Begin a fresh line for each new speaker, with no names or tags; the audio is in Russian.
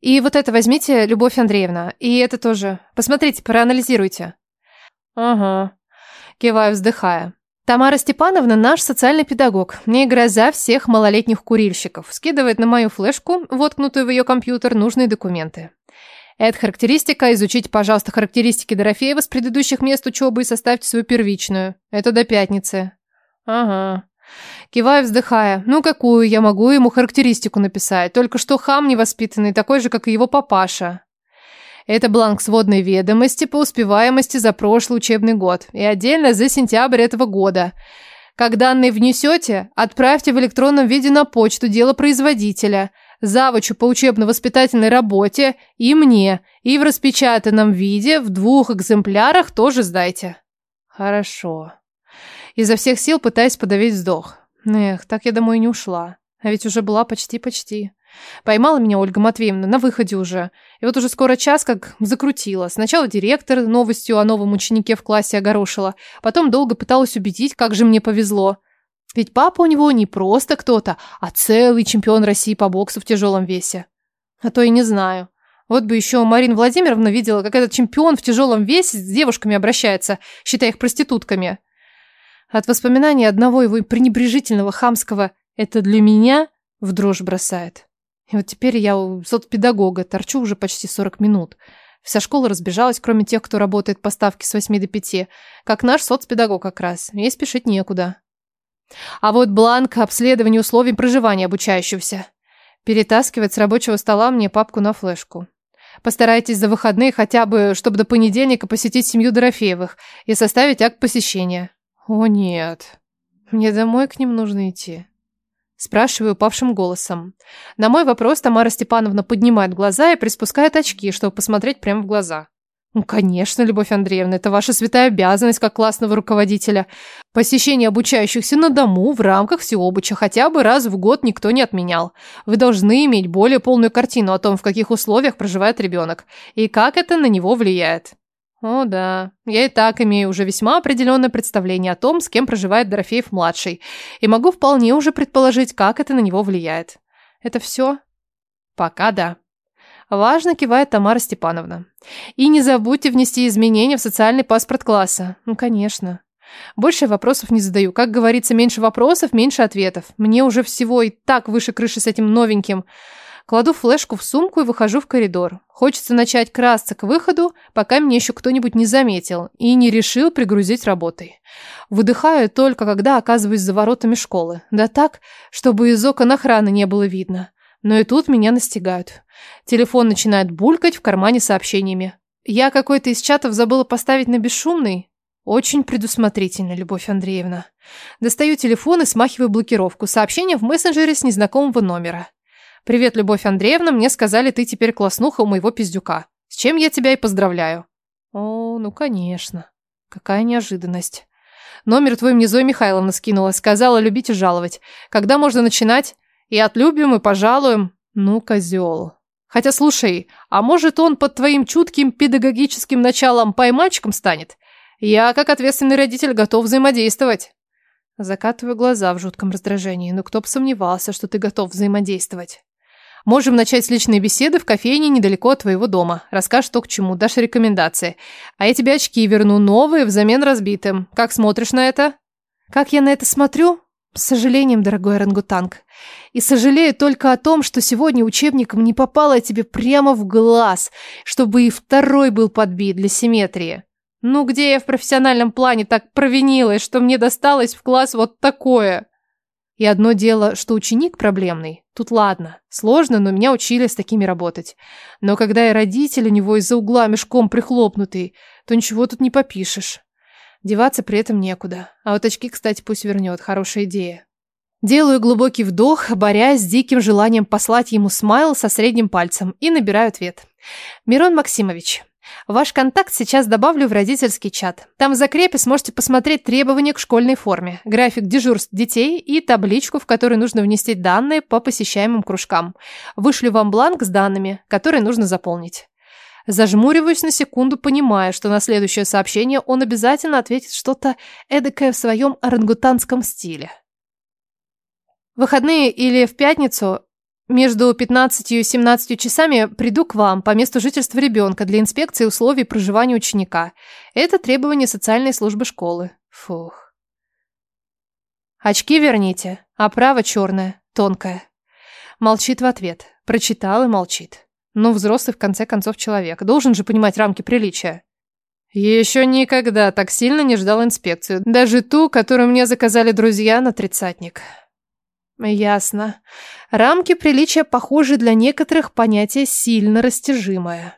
И вот это возьмите, Любовь Андреевна, и это тоже. Посмотрите, проанализируйте. Ага. Киваю, вздыхая. Тамара Степановна наш социальный педагог, не гроза всех малолетних курильщиков. Скидывает на мою флешку, воткнутую в ее компьютер, нужные документы. Это характеристика. Изучите, пожалуйста, характеристики Дорофеева с предыдущих мест учебы и составьте свою первичную. Это до пятницы. Ага. Киваю, вздыхая. Ну, какую я могу ему характеристику написать? Только что хам невоспитанный, такой же, как и его папаша. Это бланк сводной ведомости по успеваемости за прошлый учебный год и отдельно за сентябрь этого года. Как данные внесете, отправьте в электронном виде на почту дело производителя – завучу по учебно-воспитательной работе и мне, и в распечатанном виде в двух экземплярах тоже сдайте. Хорошо. Изо всех сил пытаясь подавить вздох. Эх, так я домой не ушла. А ведь уже была почти-почти. Поймала меня Ольга Матвеевна на выходе уже. И вот уже скоро час как закрутила. Сначала директор новостью о новом ученике в классе огорошила. Потом долго пыталась убедить, как же мне повезло. Ведь папа у него не просто кто-то, а целый чемпион России по боксу в тяжелом весе. А то и не знаю. Вот бы еще Марина Владимировна видела, как этот чемпион в тяжелом весе с девушками обращается, считая их проститутками. От воспоминаний одного его пренебрежительного хамского «это для меня» в дрожь бросает. И вот теперь я у соцпедагога торчу уже почти 40 минут. Вся школа разбежалась, кроме тех, кто работает по ставке с 8 до 5, как наш соцпедагог как раз. Ей спешить некуда. А вот бланк обследования условий проживания обучающегося. Перетаскивать с рабочего стола мне папку на флешку. Постарайтесь за выходные хотя бы, чтобы до понедельника посетить семью Дорофеевых и составить акт посещения. О нет, мне домой к ним нужно идти. Спрашиваю упавшим голосом. На мой вопрос Тамара Степановна поднимает глаза и приспускает очки, чтобы посмотреть прямо в глаза. Ну, конечно, Любовь Андреевна, это ваша святая обязанность как классного руководителя. Посещение обучающихся на дому в рамках всеобуча хотя бы раз в год никто не отменял. Вы должны иметь более полную картину о том, в каких условиях проживает ребенок и как это на него влияет. О да, я и так имею уже весьма определенное представление о том, с кем проживает Дорофеев-младший, и могу вполне уже предположить, как это на него влияет. Это все? Пока да. Важно кивает Тамара Степановна. И не забудьте внести изменения в социальный паспорт класса. Ну, конечно. Больше вопросов не задаю. Как говорится, меньше вопросов, меньше ответов. Мне уже всего и так выше крыши с этим новеньким. Кладу флешку в сумку и выхожу в коридор. Хочется начать красться к выходу, пока меня еще кто-нибудь не заметил и не решил пригрузить работой. Выдыхаю только, когда оказываюсь за воротами школы. Да так, чтобы из окон охраны не было видно. Но и тут меня настигают. Телефон начинает булькать в кармане сообщениями. Я какой-то из чатов забыла поставить на бесшумный. Очень предусмотрительно, Любовь Андреевна. Достаю телефон и смахиваю блокировку. Сообщение в мессенджере с незнакомого номера. «Привет, Любовь Андреевна, мне сказали, ты теперь класснуха у моего пиздюка. С чем я тебя и поздравляю». «О, ну конечно. Какая неожиданность». Номер твой мне Зоя Михайловна скинула. Сказала любить и жаловать. Когда можно начинать? И отлюбим, и пожалуем. Ну, козел. Хотя, слушай, а может он под твоим чутким педагогическим началом поймальчиком станет? Я, как ответственный родитель, готов взаимодействовать. Закатываю глаза в жутком раздражении. Ну, кто бы сомневался, что ты готов взаимодействовать. Можем начать с личной беседы в кофейне недалеко от твоего дома. Расскажешь, что к чему, дашь рекомендации. А я тебе очки верну, новые, взамен разбитым. Как смотришь на это? Как я на это смотрю? С сожалением, дорогой орангутанг. И сожалею только о том, что сегодня учебником не попало тебе прямо в глаз, чтобы и второй был подбит для симметрии. Ну где я в профессиональном плане так провинилась, что мне досталось в класс вот такое? И одно дело, что ученик проблемный. Тут ладно, сложно, но меня учили с такими работать. Но когда и родитель у него из-за угла мешком прихлопнутый, то ничего тут не попишешь. Деваться при этом некуда. А вот очки, кстати, пусть вернет. Хорошая идея. Делаю глубокий вдох, борясь с диким желанием послать ему смайл со средним пальцем и набираю ответ. Мирон Максимович, ваш контакт сейчас добавлю в родительский чат. Там в закрепе сможете посмотреть требования к школьной форме, график дежурств детей и табличку, в которой нужно внести данные по посещаемым кружкам. Вышлю вам бланк с данными, которые нужно заполнить. Зажмуриваюсь на секунду, понимая, что на следующее сообщение он обязательно ответит что-то эдакое в своем орангутанском стиле. Выходные или в пятницу между 15 и 17 часами приду к вам по месту жительства ребенка для инспекции условий проживания ученика. Это требование социальной службы школы. Фух. Очки верните. Оправа черная, тонкая. Молчит в ответ. Прочитал и молчит. Ну, взрослый, в конце концов, человек. Должен же понимать рамки приличия. Еще никогда так сильно не ждал инспекцию. Даже ту, которую мне заказали друзья на тридцатник. Ясно. Рамки приличия, похожи для некоторых понятие сильно растяжимое.